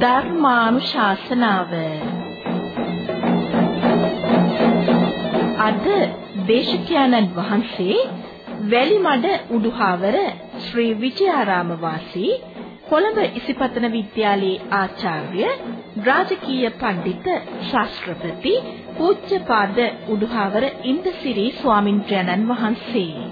ධර්මානුශාසනාව. අද දේශකයන්න් වහන්සේ වැලිමඩ උඩුහාවර ශ්‍රී විජයාරාම වාසී කොළඹ ඉසිපතන විද්‍යාලයේ ආචාර්ය රාජකීය පඬිත ශාස්ත්‍රපති පූජ්‍යපාද උඩුහාවර ඉන්දසිරි ස්වාමින්ද්‍රයන්න් වහන්සේ.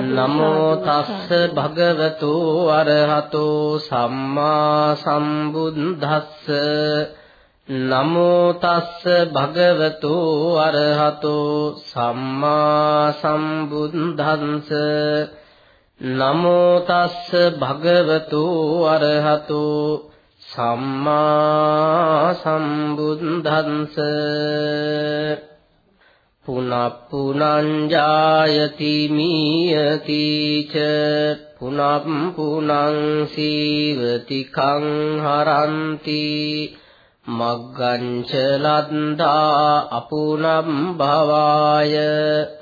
නමෝ තස්ස භගවතු අරහතෝ සම්මා සම්බුද්දස්ස නමෝ තස්ස භගවතු අරහතෝ සම්මා සම්බුද්දන්ස නමෝ තස්ස භගවතු අරහතෝ සම්මා සම්බුද්දන්ස පුනප්පුනං ජායති මීයති ච පුනප් පුනං සීවති කං හරಂತಿ මග්ගංච ලද්දා අපුනම් භවාය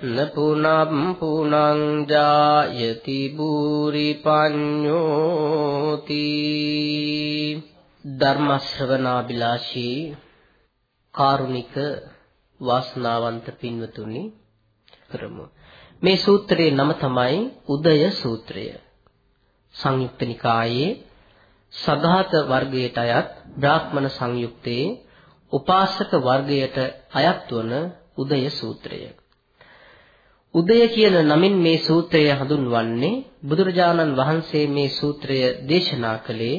නපුනම් පුනං ජායති බූරි පඤ්ඤෝති ධර්ම ශ්‍රවණාබිලාෂී කාරුණික වාසනාවන්ත පින්වතුනි කරමු. මේ සූත්‍රයේ නම තමයි උදය සූත්‍රය. සංයුක්ත නිකායේ සඝාත වර්ගයට අයත් බ්‍රාහ්මණ සංයුක්තයේ උපාසක වර්ගයට අයත් වන උදය සූත්‍රය. උදය කියන නමින් මේ සූත්‍රය හඳුන්වන්නේ බුදුරජාණන් වහන්සේ මේ සූත්‍රය දේශනා කළේ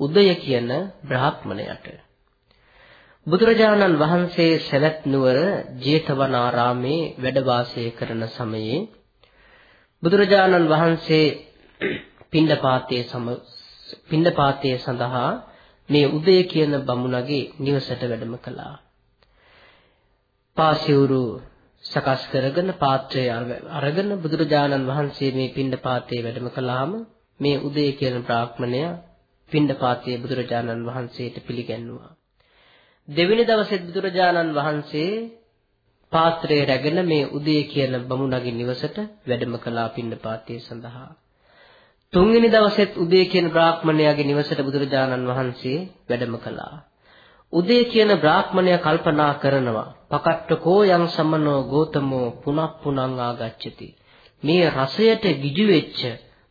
උදය කියන බ්‍රාහ්මණයට. බුදුරජාණන් වහන්සේ සවැත් නුවර ජේතවනාරාමේ වැඩ වාසය කරන සමයේ බුදුරජාණන් වහන්සේ පිණ්ඩපාතයේ සම පිණ්ඩපාතයේ සඳහා මේ උදය කියන බමුණගේ නිවසට වැඩම කළා. පාසිවුරු සකස් කරගෙන පාත්‍රය අරගෙන බුදුරජාණන් වහන්සේ මේ පිණ්ඩපාතයේ වැඩම කළාම මේ උදය කියන බ්‍රාහ්මණයා පිණ්ඩපාතයේ බුදුරජාණන් වහන්සේට පිළිගැන්වුවා. දෙවෙනි දවසේ බුදුරජාණන් වහන්සේ පාත්‍රය රැගෙන මේ උදේ කියන බමුණගේ නිවසට වැඩම කළා පින්නපාතයේ සඳහා. තුන්වෙනි දවසෙත් උදේ කියන බ්‍රාහ්මණයාගේ නිවසට බුදුරජාණන් වහන්සේ වැඩම කළා. උදේ කියන බ්‍රාහ්මණයා කල්පනා කරනවා පකට්ටකෝ යං සමනෝ ගෝතමෝ පුනප්පුනං ආගච්ඡති. මේ රසයට ගිජු වෙච්ච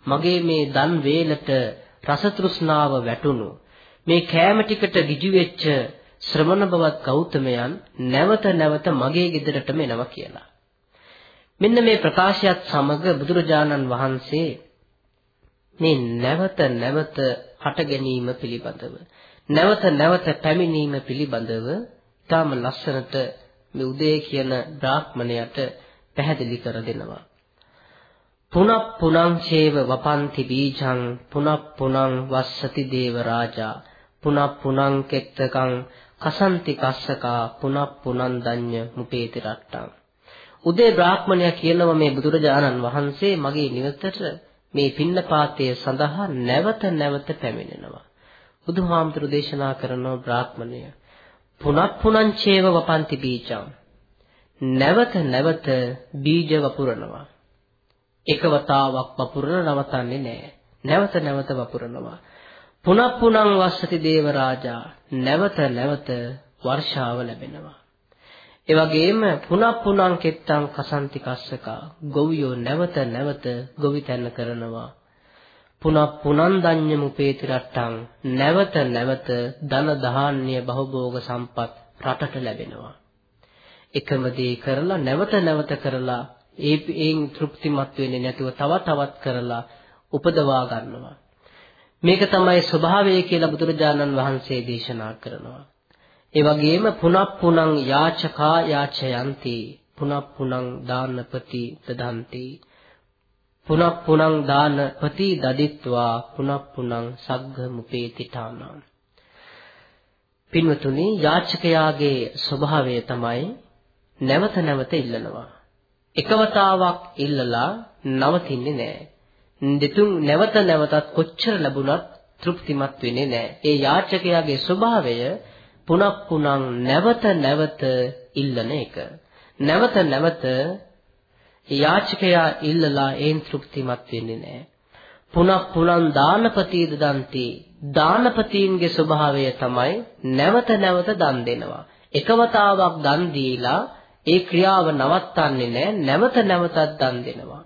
මගේ මේ දන් වේලට රස තෘෂ්ණාව වැටුණු මේ කෑම ටිකට ගිජු වෙච්ච ශ්‍රමණ බවත් ගෞතමයන් නැවත නැවත මගේ ගෙදරටම එනවා කියලා. මෙන්න මේ ප්‍රකාශයත් සමග බුදුරජාණන් වහන්සේ මේ නැවත නැවත හට ගැනීම පිළිබඳව නැවත නැවත පැමිණීම පිළිබඳව ඊටම ලස්සනට මේ උදේ කියන බ්‍රාහ්මණයට පැහැදිලි කර දෙනවා. පුනප් පුනං චේව වපන්ති බීජං පුනප් පුනං වස්සති දේව රාජා පුනප් පුනං කෙත්තකං කසන්ති කස්සකා පුනප් පුනන්දඤ්ඤ මුපේති රට්ටං. උදේ බ්‍රාහ්මණයා කියනවා මේ බුදුරජාණන් වහන්සේ මගේ නිවසට මේ පින්නපාතය සඳහා නැවත නැවත පැමිණෙනවා. බුදුහාමුදුරු දේශනා කරන බ්‍රාහ්මණය පුනප් පුනංචේව වපන්ති බීජං. නැවත නැවත බීජ වපුරනවා. එක වතාවක් වපුරන නවතන්නේ නැහැ නැවත නැවත වපුරනවා. පුනප්පුනං වස්සති දේව රාජා නැවත නැවත වර්ෂාව ලැබෙනවා. ඒ වගේම පුනප්පුනං කෙත්තං කසන්ති කස්සකා ගොවියෝ නැවත නැවත ගොවිතැන්න කරනවා. පුනප්පුනං දඤ්ඤ මුපේති රට්ටං නැවත නැවත ධන ධාන්‍ය බහුභෝග සම්පත් රටට ලැබෙනවා. එකම දේ කරලා නැවත නැවත කරලා ඒ ඒන් තෘප්තිමත් වෙන්නේ නැතුව තව තවත් කරලා උපදවා ගන්නවා. මේක තමයි ස්වභාවය කියලා බුදුරජාණන් වහන්සේ දේශනා කරනවා. ඒ වගේම පුනප්පුනං යාචකා යාචයන්ති පුනප්පුනං දානපති දදන්ති. පුනප්පුනං දානපති දදිත්වා පුනප්පුනං සග්ග මුපේතිඨානං පින්වතුනි යාචකයාගේ ස්වභාවය තමයි නැවත නැවත ඉල්ලනවා. එකවතාවක් ඉල්ලලා නවතින්නේ නැහැ. දෙතුන් නැවත නැවතත් කොච්චර ලැබුණත් තෘප්තිමත් වෙන්නේ නැහැ. ඒ යාචකයාගේ ස්වභාවය පුනප්පුනං නැවත නැවත ඉල්ලන එක. නැවත නැවත යාචකයා ඉල්ලලා ඒන් තෘප්තිමත් වෙන්නේ නැහැ. පුනක් පුනන් දානපතීද දන්ති දානපතීන්ගේ ස්වභාවය තමයි නැවත නැවත දන් දෙනවා. එකවතාවක් දන් දීලා ඒ ක්‍රියාව නවත්තන්නේ නැහැ නැවත නැවතත් දන් දෙනවා.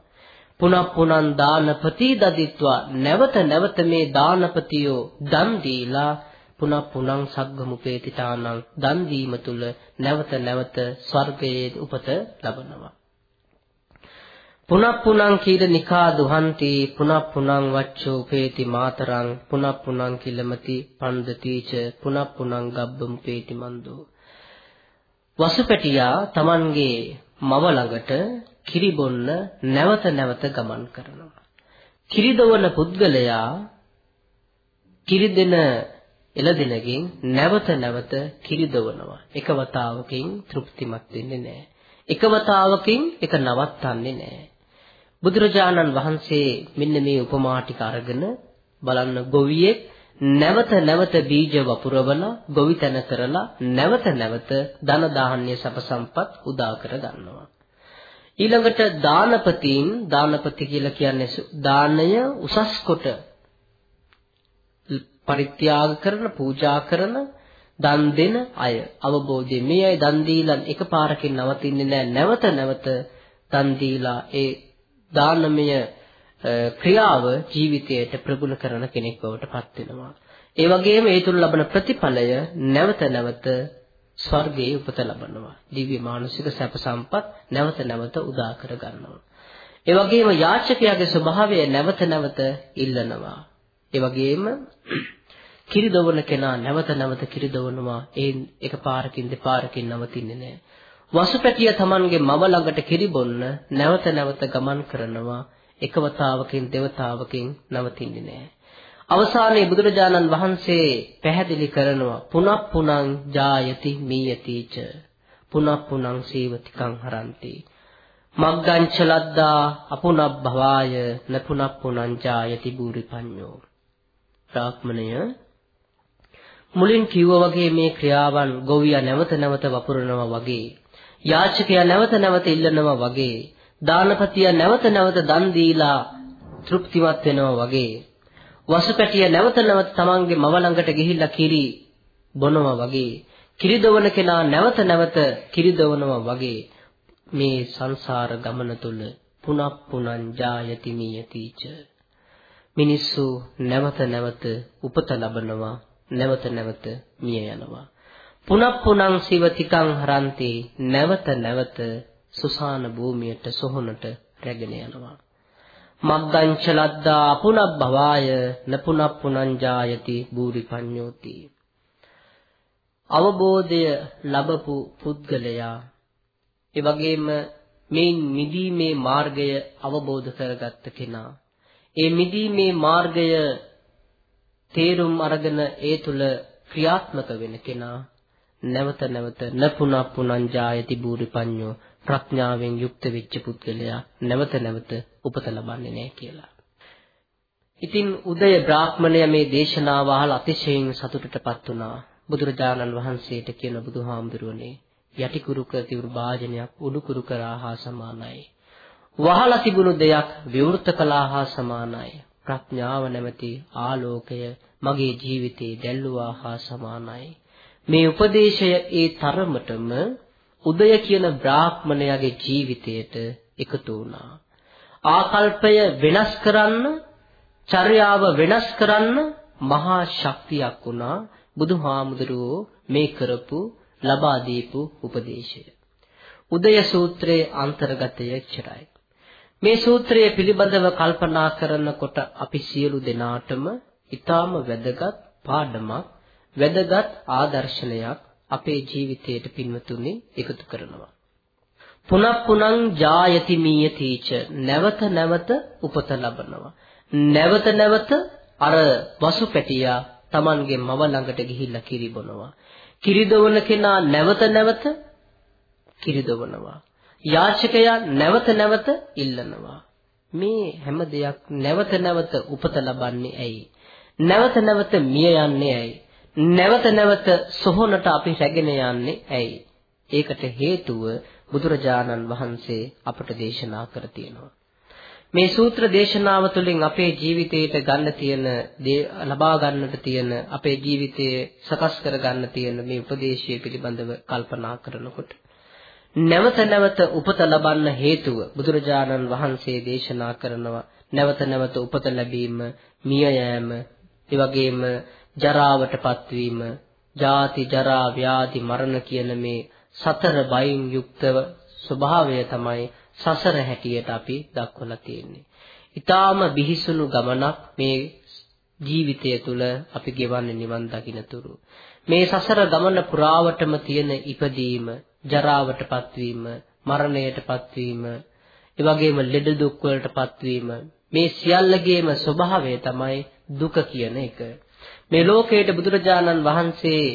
පුනක් පුනන් දානපති දදිත්වා නැවත නැවත මේ දානපතියෝ දන් දීලා පුනක් පුනං සග්ගමුපේතිතානං දන් දීම තුල නැවත නැවත ස්වර්ගයේ උපත ලබනවා. පුනක් පුනං කීල නිකා දුහන්ති පුනක් පුනං වච්චෝ උපේති මාතරං පුනක් පුනං කිලමති පන්දතිච පුනක් පුනං ගබ්බම් පේති මන්දෝ වසුපැටියා Tamanගේ මව ළඟට කිරි බොන්න නැවත නැවත ගමන් කරනවා. කිරි දවන පුද්ගලයා කිරි දෙන එළදෙනකින් නැවත නැවත කිරි දවනවා එක වතාවකින් තෘප්තිමත් වෙන්නේ නැහැ. එක වතාවකින් එක නවත්තන්නේ නැහැ. බුදුරජාණන් වහන්සේ මෙන්න මේ උපමා ටික අරගෙන බලන්න ගොවියෙක් නැවත නැවත බීජ වපුරවලා ගොවිතැන කරලා නැවත නැවත ධන ධාන්‍ය සප සම්පත් උදා කර ගන්නවා. ඊළඟට දානපතීන් දානපති කියලා කියන්නේ දානය උසස් කොට පරිත්‍යාග කරන පූජා කරන දන් දෙන අය අවබෝධයෙන් මේ අය දන් දීලා එකපාරකින් නවතින්නේ නැහැ නැවත නැවත දන් දීලා ඒ දානමය ක්‍රියාව ජීවිතයට ප්‍රගුණ කරන කෙනෙක් බවට පත් වෙනවා. ඒ වගේම ඒ තුල ලබන ප්‍රතිඵලය නැවත නැවත ස්වර්ගයේ උපත ලබනවා. දිව්‍ය මානසික සැප සම්පත් නැවත නැවත උදා කර ගන්නවා. ඒ වගේම යාචකයාගේ ස්වභාවය නැවත නැවත ඉල්ලනවා. ඒ වගේම කිරිදවන කෙනා නැවත නැවත කිරිදවනවා. ඒ එකපාරකින් දෙපාරකින් නවතින්නේ නැහැ. වසුපැටිය Tamanගේ මව ළඟට කිරිබොන්න නැවත නැවත ගමන් කරනවා එකවතාවකින් දෙවතාවකින් නවතින්නේ නැහැ. අවසානයේ බුදුරජාණන් වහන්සේ පැහැදිලි කරනවා පුනක් පුනං ජායති මීයතිච පුනක් පුනං සීවතිකං හරಂತಿ මග්ගංච ලද්දා අපුනබ්භවාය නපුනක් පුනං ජායති බූරිපඤ්ඤෝ. ප්‍රාක්‍මණය මුලින් කිව්වා වගේ මේ ක්‍රියාවන් ගොවියා නැවත නැවත වපුරනවා වගේ යාචකයා නැවත නැවත ඉල්ලනවා වගේ දානපතියා නැවත නැවත දන් දීලා තෘප්තිමත් වෙනවා වගේ වසුපැටිය නැවත නැවත තමන්ගේ මව ළඟට ගිහිල්ලා කිරි බොනවා වගේ කිරි දවන කෙනා නැවත නැවත කිරි දවනවා වගේ මේ සංසාර ගමන තුල පුනක් පුනං ජායති නියතිච මිනිස්සු නැවත නැවත උපත ලබනවා නැවත නැවත මිය යනවා. පුනප්පුනං සිවතිකං හරන්ති නැවත නැවත සුසාන භූමියට සොහොනට රැගෙන යනවා. මග්ගංච ලද්දා පුනබ්භවාය නපුනප්පුනං ජායති බූරිපඤ්ඤෝති. අවබෝධය ලැබපු පුද්ගලයා ඒ වගේම මේ මිදීමේ මාර්ගය අවබෝධ කරගත්ත කෙනා. ඒ මිදීමේ මාර්ගය තේරුම් අරගෙන ඒ තුල ක්‍රියාත්මක වෙන කෙනා. නැවත නැවත නපුන පුනං ජායති බූරිපඤ්ඤෝ ප්‍රඥාවෙන් යුක්ත වෙච්ච පුද්ගලයා නැවත නැවත උපත ලබන්නේ නැහැ කියලා. ඉතින් උදය බ්‍රාහ්මණය මේ දේශනාව අහලා අතිශයින් සතුටටපත් වුණා. බුදුරජාණන් වහන්සේට කියන බුදුහාමුදුරුවනේ යටි කුරුක තිවුරු භාජනයක් උඩු කුරු කරා හා සමානයි. වහලා තිබුණු දෙයක් විවෘත කළා හා සමානයි. ප්‍රඥාව නැමැති ආලෝකය මගේ ජීවිතේ දැල්ලුවා හා සමානයි. මේ උපදේශය ඒ තරමටම උදය කියන බ්‍රාහ්මණයාගේ ජීවිතයට එකතු වුණා. ආකල්පය වෙනස් කරන්න, චර්යාව වෙනස් කරන්න මහා ශක්තියක් වුණා බුදුහාමුදුරුවෝ මේ කරපු ලබා දීපු උපදේශය. උදය සූත්‍රයේ අන්තර්ගතය එච්චරයි. මේ සූත්‍රය පිළිබඳව කල්පනා කරනකොට අපි සියලු දෙනාටම ඊටාම වැදගත් පාඩමක් වැදගත් ආදර්ශනයක් අපේ ජීවිතයට පින්වතුනි එකතු කරනවා. පුනක් පුනං ජායති මීයතිච නැවත නැවත උපත ලබනවා. නැවත නැවත අර වසුපැටියා Tamanගේ මව ළඟට ගිහිල්ලා කිරි බොනවා. කිරි දවන කෙනා නැවත නැවත කිරි දවනවා. යාචකයා නැවත නැවත ඉල්ලනවා. මේ හැම දෙයක් නැවත නැවත උපත ලබන්නේ ඇයි? නැවත නැවත මිය යන්නේ ඇයි? නැවත නැවත සොහොනට අපි රැගෙන යන්නේ ඇයි? ඒකට හේතුව බුදුරජාණන් වහන්සේ අපට දේශනා කර තියෙනවා. මේ සූත්‍ර දේශනාව තුළින් අපේ ජීවිතයට ගන්න තියෙන ලබා ගන්නට තියෙන අපේ ජීවිතයේ සකස් කර ගන්න තියෙන මේ උපදේශය පිළිබඳව කල්පනා කරනකොට නැවත නැවත උපත ලබන්න හේතුව බුදුරජාණන් වහන්සේ දේශනා කරනවා නැවත නැවත උපත ලැබීම මිය යෑම ඒ වගේම ජරාවටපත් වීම ජාති ජරා ව්‍යාධි මරණ කියන මේ සතර බයින් යුක්තව ස්වභාවය තමයි සසර හැටියට අපි දක්වලා තියෙන්නේ. ඊටාම බිහිසුණු ගමනක් මේ ජීවිතය තුළ අපි ගෙවන්නේ නිවන් දකින්නතුරු. මේ සසර ගමන පුරාවටම තියෙන ඉපදීම, ජරාවටපත් වීම, මරණයටපත් වීම, ඒ වගේම ලෙඩ දුක් වලටපත් වීම, මේ සියල්ලගේම ස්වභාවය තමයි දුක කියන එක. මේ ලෝකයට බුදුරජාණන් වහන්සේ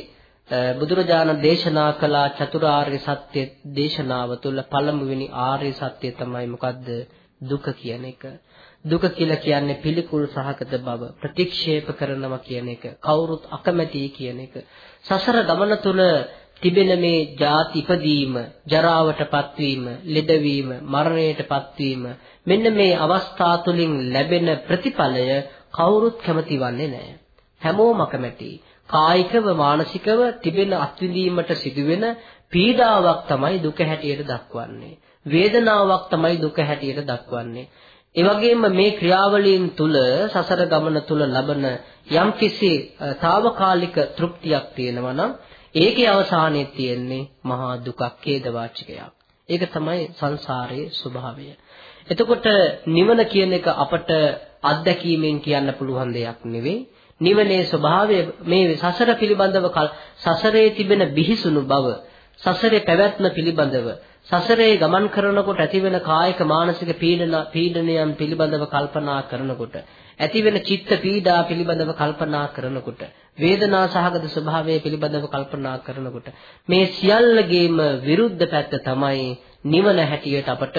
බුදුරජාණන් දේශනා කළ චතුරාර්ය සත්‍ය දේශනාව තුළ පළමුවෙනි ආර්ය සත්‍ය තමයි මොකද්ද? දුක කියන එක. දුක කියලා කියන්නේ පිළිකුල් සහගත බව ප්‍රතික්ෂේප කරනවා කියන එක කවුරුත් අකමැති කියන එක. සසර ගමන තුළ තිබෙන මේ ජාති ඉපදීම ජරාවටපත් වීම ලෙඩවීම මරණයටපත් වීම මෙන්න මේ අවස්ථා තුලින් ලැබෙන ප්‍රතිඵලය කවුරුත් කැමති වන්නේ නැහැ. හැමෝම අකමැති කායිකව මානසිකව තිබෙන අත්විඳීමට සිදුවෙන පීඩාවක් තමයි දුක හැටියට දක්වන්නේ. වේදනාවක් තමයි දුක හැටියට දක්වන්නේ. ඒ වගේම මේ ක්‍රියාවලියන් තුල සසර ගමන තුල ලබන යම්කිසි తాවකාලික තෘප්තියක් තියෙනවා නම් ඒකේ අවසානයේ තියෙන්නේ මහා දුකක් ඛේදවාචකයක්. ඒක තමයි සංසාරයේ ස්වභාවය. එතකොට නිවන කියන එක අපට අත්දැකීමෙන් කියන්න පුළුවන් දෙයක් නෙවෙයි. නිවනේ ස්වභාවය මේ සසර පිළිබඳව සසරේ තිබෙන බිහිසුණු බව සසරේ පැවැත්ම පිළිබඳව සසරේ ගමන් කරනකොට ඇතිවෙන කායික මානසික පීඩන පීඩනයන් පිළිබඳව කල්පනා කරනකොට ඇතිවෙන චිත්ත පීඩා පිළිබඳව කල්පනා කරනකොට වේදනා සහගත ස්වභාවය පිළිබඳව කල්පනා කරනකොට මේ සියල්ලගේම විරුද්ධ පැත්ත තමයි නිවන හැටියට අපට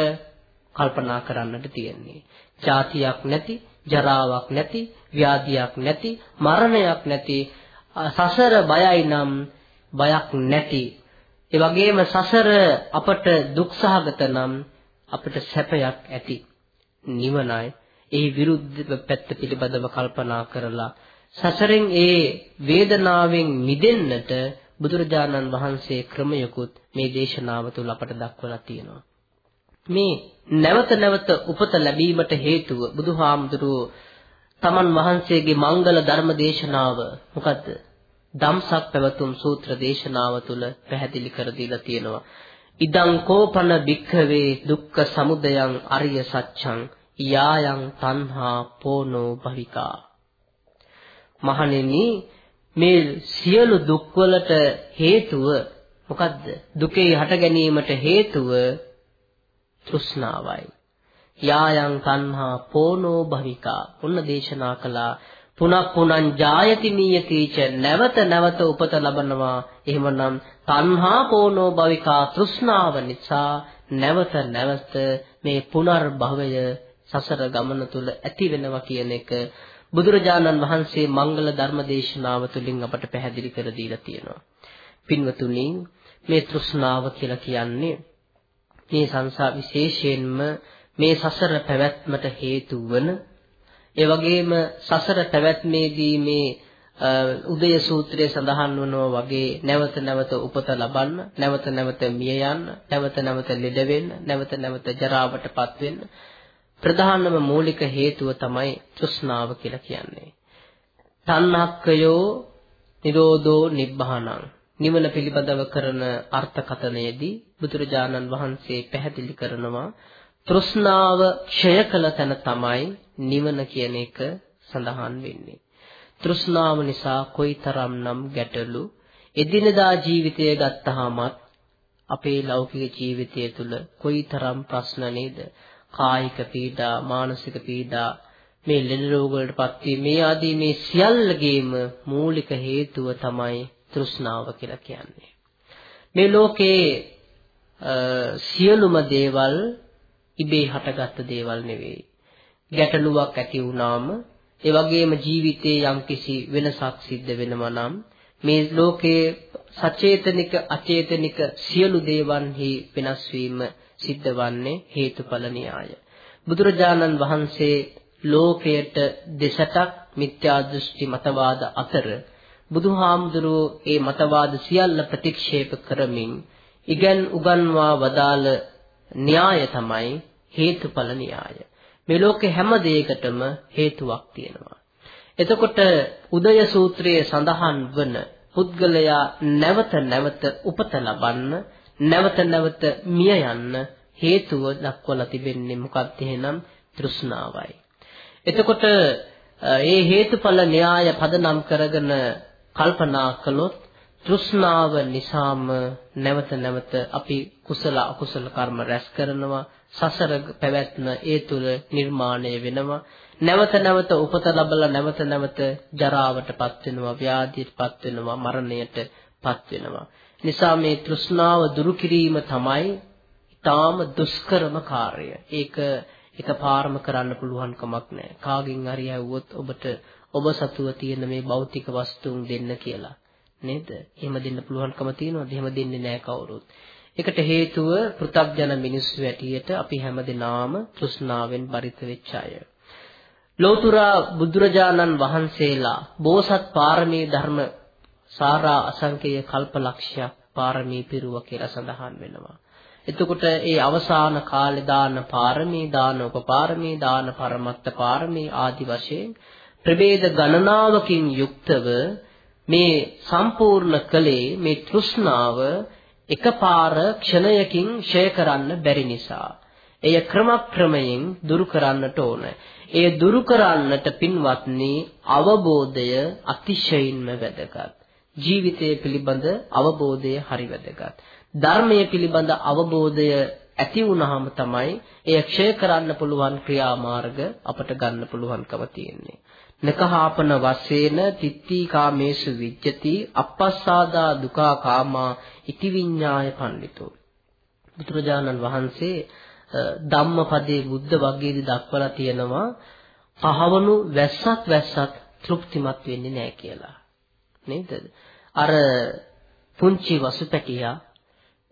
කල්පනා කරන්නට තියෙන්නේ. ජාතියක් නැති, ජරාවක් නැති, ව්‍යාධියක් නැති, මරණයක් නැති, සසර බයයි නම් බයක් නැති. ඒ වගේම සසර අපට දුක්සහගත නම් අපට සැපයක් ඇති. නිවනයි ඒ විරුද්ධ පැත්ත පිළිබඳව කල්පනා කරලා සසරෙන් ඒ වේදනාවෙන් මිදෙන්නට බුදුරජාණන් වහන්සේ ක්‍රමයකුත් මේ දේශනාව තුළ අපට දක්වලා තියෙනවා. මේ නැවත නැවත උපත ලැබීමට හේතුව බුදුහාමුදුරුවෝ තමන් වහන්සේගේ මංගල ධර්ම දේශනාව මොකද්ද? ධම්සක් පැවතුම් සූත්‍ර දේශනාව තුළ පැහැදිලි කර දීලා තියෙනවා. ඉදං කෝපන භික්ඛවේ දුක්ඛ සමුදයං අරිය සත්‍යං යායන් තණ්හා පෝනෝ භවිකා. මහණෙනි මේ සියලු දුක්වලට හේතුව මොකද්ද? දුකේ හට ගැනීමට හේතුව තෘෂ්ණාවයි. යායන් තණ්හා පෝනෝ භවිකා. උන්න දේශනා කළා පුනක් පුනං ජායති මීයතිච නැවත නැවත උපත ලබනවා එහෙමනම් තණ්හා පෝනෝ භවිකා තෘෂ්ණාව නිසා නැවත නැවත මේ පුනර්භවය සසර ගමන තුල ඇති වෙනවා කියන එක බුදුරජාණන් වහන්සේ මංගල ධර්ම දේශනාව තුළින් අපට පැහැදිලි කර දීලා තියෙනවා. පින්වතුනි මේ තෘෂ්ණාව කියලා කියන්නේ මේ සංසාර විශේෂයෙන්ම මේ සසර පැවැත්මට හේතු වන ඒ වගේම සසර පැවැත්මේදී මේ උදය සූත්‍රයේ සඳහන් වනවා වගේ නැවත නැවත උපත ලබන්න නැවත නැවත මිය යන්න නැවත නැවත ලෙඩ වෙන්න නැවත නැවත ජරාවටපත් වෙන්න ප්‍රධානම මූලික හේතුව තමයි තෘෂ්ණාව කියලා කියන්නේ. තණ්හක්කයෝ නිරෝධෝ නිබ්බානං නිවන පිළිබඳව කරන අර්ථකථනයේදී බුදුරජාණන් වහන්සේ පැහැදිලි කරනවා තෘෂ්ණාව ක්ෂය කළ තැන තමයි නිවන කියන එක සඳහන් වෙන්නේ. තෘෂ්ණාව නිසා කොයිතරම්නම් ගැටලු එදිනදා ජීවිතය ගත්තාමත් අපේ ලෞකික ජීවිතය තුළ කොයිතරම් ප්‍රශ්න නේද? කායික පීඩා, මානසික පීඩා, මේ ලෙඩ රෝග වලටපත් වීම මේ ආදී මේ සියල්ලගේම මූලික හේතුව තමයි තෘෂ්ණාව කියලා කියන්නේ. මේ ලෝකේ සියලුම දේවල් ඉබේ හටගත්ත දේවල් නෙවෙයි. ගැටලුවක් ඇති වුණාම ඒ වගේම ජීවිතයේ යම්කිසි වෙනසක් සිද්ධ වෙනවා නම් මේ ලෝකයේ සචේතනික අචේතනික සියලු දේවන්හි වෙනස් වීම සිද්ධ වන්නේ හේතුඵල න්‍යාය. බුදුරජාණන් වහන්සේ ලෝකයට දෙසටක් මිත්‍යා දෘෂ්ටි මතවාද අතර බුදුහාමුදුරුවෝ ඒ මතවාද සියල්ල ප්‍රතික්ෂේප කරමින් ඉගන් උගන්වා වදාළ න්‍යාය තමයි හේතුඵල න්‍යාය. මේ ලෝකේ හැම දෙයකටම හේතුවක් තියෙනවා. එතකොට උදය සූත්‍රයේ සඳහන් වන පුද්ගලයා නැවත නැවත උපත ලබන්න නැවත නැවත මිය යන්න හේතුව දක්වලා තිබෙන්නේ මොකක්ද එහෙනම් තෘෂ්ණාවයි. එතකොට ඒ හේතුඵල න්‍යාය පදනම් කරගෙන කල්පනා කළොත් තෘෂ්ණාව නිසාම නැවත නැවත අපි කුසල අකුසල කර්ම රැස් කරනවා සසර පැවැත්ම ඒ තුල නිර්මාණය වෙනවා. නැවත නැවත උපත ලැබලා නැවත නැවත ජරාවටපත් වෙනවා ව්‍යාධියටපත් වෙනවා මරණයටපත් වෙනවා. නිසා මේ තෘෂ්ණාව දුරු කිරීම තමයි ඊටාම දුෂ්කරම කාර්යය. ඒක එකපාරම කරන්න පුළුවන් කමක් නැහැ. කාගෙන් හරි ඇහුවොත් ඔබට ඔබ සතුව තියෙන මේ භෞතික වස්තුන් දෙන්න කියලා. නේද? එහෙම දෙන්න පුළුවන්කම තියෙනවද? එහෙම දෙන්නේ නැහැ කවුරුත්. ඒකට හේතුව පෘථග්ජන මිනිස්සු ඇටියට අපි හැමදෙනාම තෘෂ්ණාවෙන් බරිත වෙච්ච අය. ලෝතුරා බුදුරජාණන් වහන්සේලා බෝසත් පාරමී ධර්ම සාරා අසංකේය කල්පලක්ෂයක් පාරමී පිරුව කියලා සඳහන් වෙනවා. එතකොට ඒ අවසාන කාලේ දාන පාරමී දාන උපපාරමී දාන පරමත්ත පාරමී ආදි වශයෙන් ප්‍රභේද ගණනාවකින් යුක්තව මේ සම්පූර්ණ කලේ මේ තෘෂ්ණාව එකපාර ක්ෂණයකින් ෂය කරන්න බැරි නිසා එය ක්‍රමක්‍රමයෙන් දුරු කරන්නට ඕන. එය දුරු කරන්නට පින්වත්නි අවබෝධය අතිශයින්ම වැදගත්. ජීවිතය පිළිබඳ අවබෝධය හරි වැදගත්. ධර්මය පිළිබඳ අවබෝධය ඇති වුනහම තමයි එය ක්ෂය කරන්න පුළුවන් ක්‍රියාමාර්ග අපට ගන්න පුළුවන්කම තියෙන්නේ. නකහාපන වශයෙන් තිත්ති කාමේසු විජ්ජති අපස්සාදා දුකා කාමා ඉති විඤ්ඤාය පඬිතෝ බුදුරජාණන් වහන්සේ ධම්මපදයේ බුද්ධ වර්ගයේදී දක්වලා තියෙනවා පහවණු වැස්සක් වැස්සක් තෘප්තිමත් වෙන්නේ නැහැ කියලා. නේද? අර පුංචි වසුපැටියා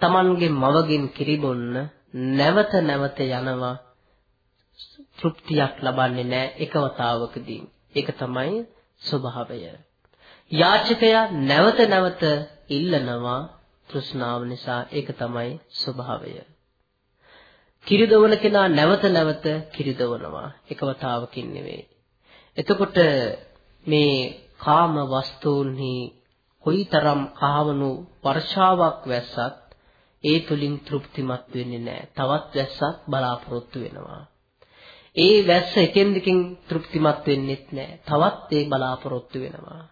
Tamanගේ මවගෙන් කිරිබොන්න නැවත නැවත යනවා තෘප්තියක් ලබන්නේ නැහැ එකවතාවකදී ඒක තමයි ස්වභාවය. යාචකයා නැවත නැවත ඉල්ලනවා තෘෂ්ණාව නිසා ඒක තමයි ස්වභාවය. කිරිදවන කෙනා නැවත නැවත කිරිදවනවා එකවතාවකින් නෙවෙයි. එතකොට මේ කාම වස්තුන්හි කොයිතරම් කහවණු වර්ෂාවක් වැස්සත් ඒ තුලින් තෘප්තිමත් වෙන්නේ නැහැ. තවත් වැස්සක් බලාපොරොත්තු වෙනවා. ඒ වැස්ස එකෙන් දෙකෙන් තෘප්තිමත් වෙන්නෙත් නෑ. තවත් ඒ බලාපොරොත්තු වෙනවා.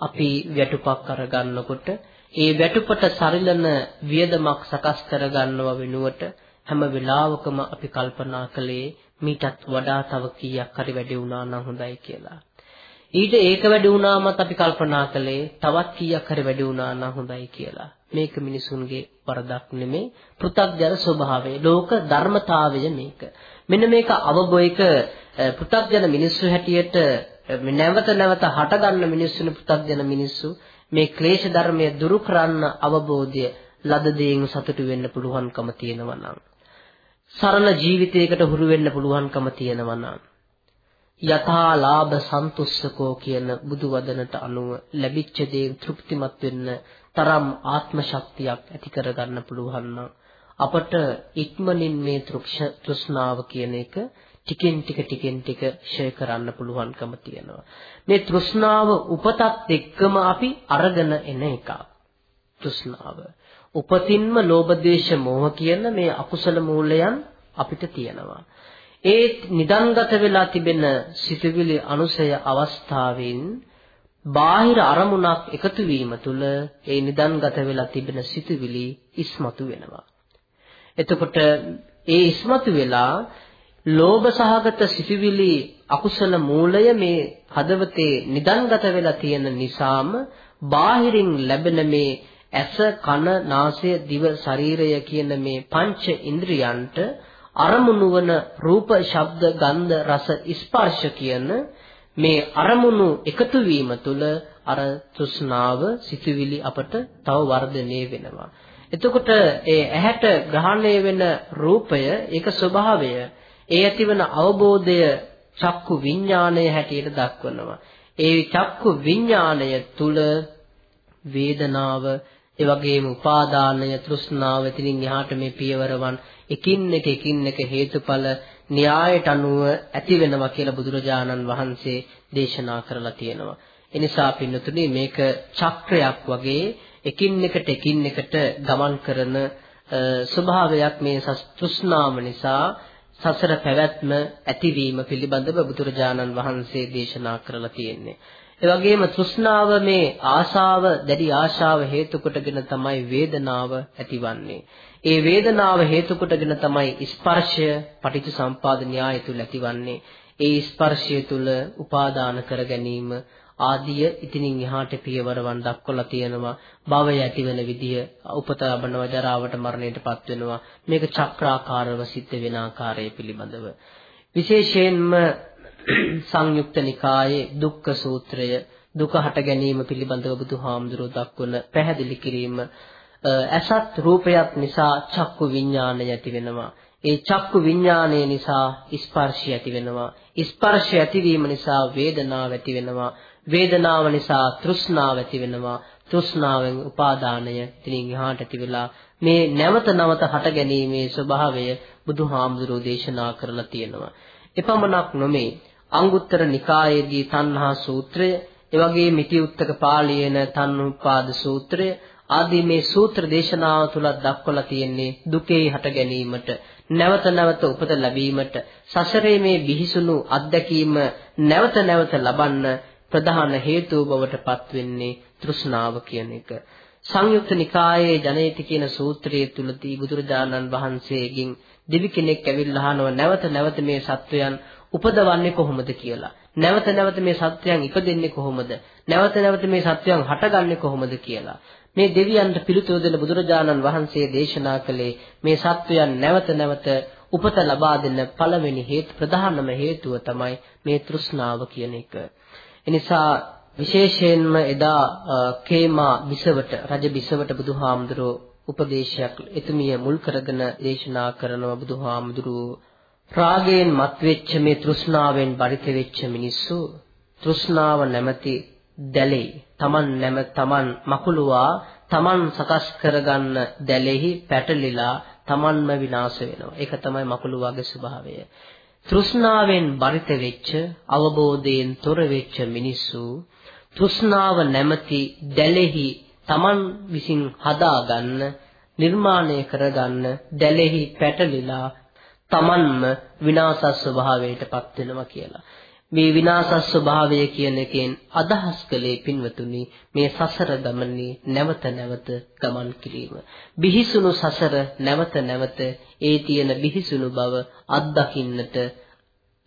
අපි වැටුපක් අරගන්නකොට ඒ වැටුපට සරිලන වියදමක් සකස් කරගන්නව වෙනුවට හැම වෙලාවකම අපි කල්පනා කළේ මීටත් වඩා තව කීයක් හරි වැඩි වුණා නම් හොඳයි කියලා. ඊට ඒක වැඩි වුණාමත් අපි කල්පනා කළේ තවත් කීයක් හරි වැඩි වුණා නම් හොඳයි කියලා. මේක මිනිසුන්ගේ වරදක් නෙමේ. පෘථග්ජන ස්වභාවය, ලෝක ධර්මතාවය මේක. මෙන්න මේක අවබෝධයක පෘථග්ජන මිනිස්සු හැටියට නැවත නැවත හටගන්න මිනිස්සුන පෘථග්ජන මිනිස්සු මේ ක්ලේශ ධර්මය දුරු කරන්න අවබෝධය ලද දෙයින් සතුටු වෙන්න පුළුවන්කම තියෙනවා නම් සරල ජීවිතයකට හුරු වෙන්න පුළුවන්කම තියෙනවා නම් යථා ලාභ සන්තුස්සකෝ කියන බුදු වදනට අනුව ලැබිච්ච දේ තෘප්තිමත් වෙන්න තරම් ආත්ම ශක්තියක් ඇති කරගන්න පුළුවන් නම් අපට ඉක්මනින් මේ තෘෂ්ණාව කියන එක ටිකෙන් ටික ටිකෙන් ටික ෂය කරන්න පුළුවන්කම තියෙනවා. මේ තෘෂ්ණාව උපතත් එක්කම අපි අරගෙන එන එකක්. තෘෂ්ණාව. උපතින්ම ලෝභ දේශ මොහ කියන මේ අකුසල මූලයන් අපිට තියෙනවා. ඒ නිදන්ගත වෙලා තිබෙන සිතුවිලි අනුසය අවස්ථාවෙන් බාහිර අරමුණක් එකතු වීම තුළ ඒ නිදන්ගත වෙලා තිබෙන සිතුවිලි ඉස්මතු වෙනවා. එතකොට ඒ ඉස්මතු වෙලා ලෝභ සහගත සිතුවිලි අකුසල මූලය මේ හදවතේ නිදන්ගත වෙලා තියෙන නිසාම බාහිරින් ලැබෙන මේ ඇස කන නාසය දිව ශරීරය කියන මේ පංච ඉන්ද්‍රියන්ට අරමුණු වන රූප ශබ්ද ගන්ධ රස ස්පර්ශ කියන මේ අරමුණු එකතු වීම තුළ අර තෘෂ්ණාව සිතුවිලි අපට තව වර්ධනය වෙනවා. එතකොට ඒ ඇහැට ග්‍රහණය වෙන රූපය ඒක ස්වභාවය ඒ ඇතිවන අවබෝධය චක්කු විඥාණය හැටියට දක්වනවා. ඒ චක්කු විඥාණය තුල වේදනාව ඒ වගේම උපාදානය තෘෂ්ණාව ඉතින් එහාට මේ පියවරවන් එකින් එක එකින් එක හේතුඵල න්‍යායට අනුව ඇති වෙනවා කියලා බුදුරජාණන් වහන්සේ දේශනා කරලා තියෙනවා. එනිසා පින්නතුනි මේක චක්‍රයක් වගේ එකින් එකට එකින් එකට ගමන් කරන ස්වභාවයක් මේ තෘෂ්ණාව නිසා සසර පැවැත්ම ඇතිවීම පිළිබඳව බුදුරජාණන් වහන්සේ දේශනා කරලා තියෙන්නේ. ඒ වගේම තෘෂ්ණාව මේ ආශාව දැඩි ආශාව හේතු කොටගෙන තමයි වේදනාව ඇතිවන්නේ. ඒ වේදනාව හේතු කොටගෙන තමයි ස්පර්ශය පටිච්ච සම්පාද න්‍යාය තුල ඇතිවන්නේ. ඒ ස්පර්ශය තුල උපාදාන කර ගැනීම ආදිය ඉතිනින් එහාට පියවරවන් දක්වලා තියෙනවා. භවය ඇතිවෙන විදිය උපත ලබනවා ජරාවට මරණයටපත් වෙනවා. මේක චක්‍රාකාරව සිද්ධ වෙන ආකාරය පිළිබඳව. විශේෂයෙන්ම සංයුක්ත නිකායේ දුක්ඛ සූත්‍රය දුක හට ගැනීම පිළිබඳව බුදුහාමුදුරුවෝ දක්වන පැහැදිලි කිරීම ඇසත් රූපයත් නිසා චක්කු විඥානය ඇති වෙනවා. ඒ චක්කු විඥානය නිසා ස්පර්ශය ඇති වෙනවා. ස්පර්ශය ඇතිවීම නිසා වේදනාව ඇති වෙනවා. වේදනාව නිසා තෘෂ්ණාව ඇති වෙනවා. තෘෂ්ණාවෙන් උපාදානය ඉතින් එහාට ඇති වෙලා මේ නැවත නැවත හට ගැනීමේ ස්වභාවය බුදුහාමුදුරෝ දේශනා කරලා තියෙනවා. එපමණක් නොමේ. අංගුත්තර නිකායේදී තණ්හා සූත්‍රය එවැගේ මිති උත්තක පාළියේන තණ්හුපාද සූත්‍රය ආදී මේ සූත්‍ර දේශනාව තුල දක්වලා තියෙන්නේ දුකේ හට ගැනීමට නැවත නැවත උපත ලැබීමට සසරේ මේ බිහිසුණු අත්දැකීම නැවත නැවත ලබන්න ප්‍රධාන හේතුව බවට පත් වෙන්නේ තෘෂ්ණාව කියන එක. සංයුක්ත නිකායේ ජනේති කියන සූත්‍රයේ තුලදී බුදුරජාණන් වහන්සේගෙන් දෙවි කෙනෙක් ඇවිල්ලා අහනවා නැවත නැවත මේ සත්වයන් උපදවන්නේ කොහොමද කියලා. නැවත නැවත මේ සත්වයන් ඉපදෙන්නේ කොහොමද? නැවත නැවත මේ සත්වයන් හටගන්නේ කොහොමද කියලා. මේ දෙවියන්ට පිළිතුරු දෙන බුදුරජාණන් වහන්සේ දේශනා කළේ මේ සත්වයන් නැවත නැවත උපත ලබා දෙන්න පළවෙනි හේතු ප්‍රධානම හේතුව තමයි මේ තෘෂ්ණාව කියන එක. එනිසා විශේෂයෙන්ම එදා කේමා බිසවට රජ බිසවට බුදුහාමුදුරෝ උපදේශයක් එතුමිය මුල් කරගෙන දේශනා කරනව බුදුහාමුදුරුවෝ රාගයෙන් මත්වෙච්ච මේ තෘෂ්ණාවෙන් බරිත වෙච්ච මිනිස්සු තෘෂ්ණාව නැමැති දැලේ තමන් නැම තමන් මකුලුවා තමන් සකස් කරගන්න දැලෙහි පැටලිලා තමන්ම විනාශ වෙනවා. ඒක තමයි මකුලුවාගේ ස්වභාවය. තෘෂ්ණාවෙන් බරිත වෙච්ච අවබෝධයෙන් තොර වෙච්ච මිනිස්සු තෘෂ්ණාව නැමැති දැලෙහි තමන් විසින් හදාගන්න නිර්මාණය කරගන්න දැලෙහි පැටලිලා තමන්ම විනාශ ස්වභාවයටපත් වෙනවා කියලා. මේ විනාශ ස්වභාවය කියන එකෙන් අදහස් කළේ පින්වතුනි මේ සසර ගමනේ නැවත නැවත ගමන් කිරීම. බිහිසුණු සසර නැවත නැවත ඒ තියෙන බිහිසුණු බව අත්දකින්නට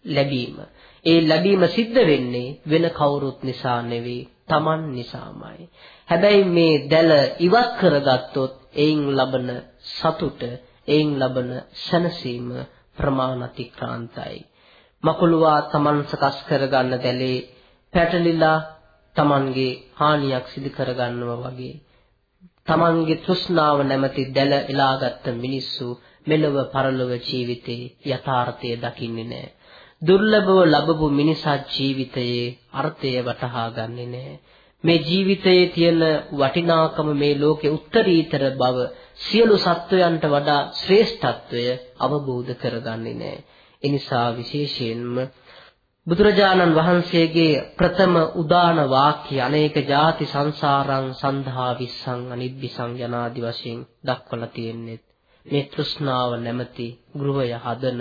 ලැබීම. ඒ ලැබීම සිද්ධ වෙන්නේ වෙන කවුරුත් නිසා නෙවෙයි, Taman නිසාමයි. හැබැයි මේ දැල ඉවත් කරගත්තොත් එයින් ලබන සතුට, එයින් ලබන සැනසීම ප්‍රමාණතික්‍රාන්තයි. මකුලුවා Taman සකස් කරගන්න දැලේ පැටලිලා Tamanගේ හානියක් සිදු කරගන්නවා වගේ Tamanගේ තෘෂ්ණාව නැමැති දැල එලාගත්ත මිනිස්සු මෙලව පරලොව ජීවිතේ යථාර්ථය දකින්නේ නැහැ. දුර්ලභව ලැබපු මිනිසා ජීවිතයේ අර්ථය වටහා ගන්නේ නැහැ. මේ ජීවිතයේ තියෙන වටිනාකම මේ ලෝකේ උත්තරීතර බව සියලු සත්වයන්ට වඩා ශ්‍රේෂ්ඨත්වය අවබෝධ කරගන්නේ නැහැ. එනිසා විශේෂයෙන්ම බුදුරජාණන් වහන්සේගේ ප්‍රථම උදාන වාක්‍ය අනේක ಜಾති සංසාරං සන්ධා විස්සං අනිබ්බිසං යනාදි වශයෙන් දක්වලා තියෙන්නේ. මේ තෘෂ්ණාව නැමැති ගෘහය හදන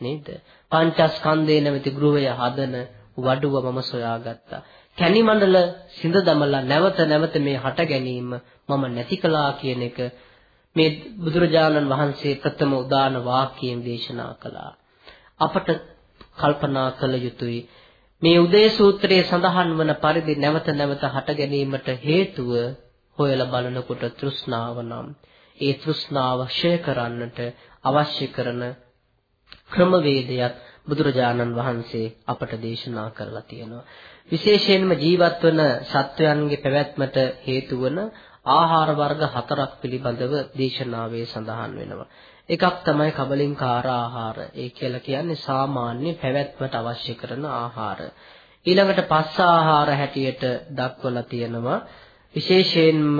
නේද? පංචස්කන්ධේ නැමැති ගෘහය හදන වඩුව මම සොයාගත්තා. කැනි මණ්ඩල සිඳ දමලා නැවත නැවත මේ හට ගැනීම මම නැති කළා කියන එක මේ බුදුරජාණන් වහන්සේ ප්‍රථම උදාන වාක්‍යයෙන් දේශනා කළා. අපට කල්පනා කළ යුතුයි මේ උදේ සූත්‍රයේ සඳහන් වන පරිදි නැවත නැවත හට ගැනීමට හේතුව හොයලා බලනකොට තෘෂ්ණාව නම් ඒ තෘෂ්ණාව ක්ෂය කරන්නට අවශ්‍ය කරන ක්‍රමවේදයක් බුදුරජාණන් වහන්සේ අපට දේශනා කරලා තියෙනවා. විශේෂයෙන්ම ජීවත් වන සත්වයන්ගේ පැවැත්මට හේතු වන ආහාර වර්ග හතරක් පිළිබඳව දේශනාවේ සඳහන් වෙනවා. එකක් තමයි කබලින්කාර ආහාර. ඒ කියලා කියන්නේ සාමාන්‍ය පැවැත්මට අවශ්‍ය කරන ආහාර. ඊළඟට පස්ස ආහාර හැටියට දක්වලා තියෙනවා විශේෂයෙන්ම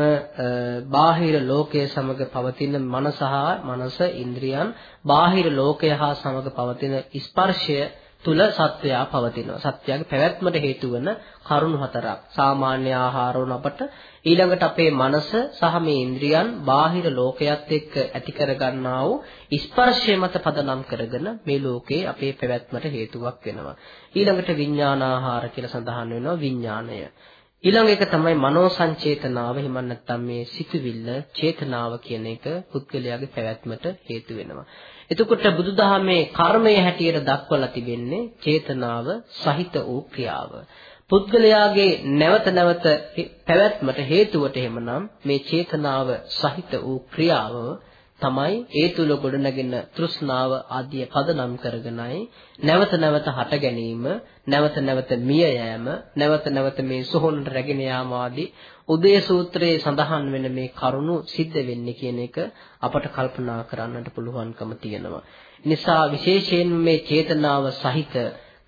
බාහිර ලෝකයේ සමග පවතින මනස හා මනස ඉන්ද්‍රියන් බාහිර ලෝකය හා සමග පවතින ස්පර්ශය තුල සත්වයා පවතිනවා. සත්‍යයේ පැවැත්මට හේතු වන කරුණු හතරක්. සාමාන්‍ය ආහාර වුණ අපට ඊළඟට අපේ මනස සහ මේ ඉන්ද්‍රියන් බාහිර ලෝකයක් එක්ක ඇති කරගන්නා වූ ස්පර්ශය මත පදනම් කරගෙන මේ ලෝකේ අපේ පැවැත්මට හේතුවක් වෙනවා. ඊළඟට විඥානාහාර කියලා සඳහන් වෙනවා විඥාණය. ඊළඟ එක තමයි මනෝ සංචේතනාව එහෙම නැත්නම් මේ සිතුවිල්ල චේතනාව කියන එක පුද්ගලයාගේ පැවැත්මට හේතු වෙනවා. එතකොට බුදුදහමේ කර්මය හැටියට දක්වලා තිබෙන්නේ චේතනාව සහිත වූ ක්‍රියාව. පුද්ගලයාගේ නැවත නැවත පැවැත්මට හේතුවට එහෙමනම් මේ චේතනාව සහිත වූ ක්‍රියාව තමයි ඒ තුල ගොඩනගෙන තෘෂ්ණාව ආදිය පදනම් කරගෙනයි නැවත නැවත හට ගැනීම නැවත නැවත මිය යෑම නැවත නැවත මේ සොහොනට රැගෙන යාම ආදී උදේ සූත්‍රයේ සඳහන් වෙන මේ කරුණු සිද්ධ වෙන්නේ කියන එක අපට කල්පනා කරන්නට පුළුවන්කම තියෙනවා. නිසා විශේෂයෙන් මේ චේතනාව සහිත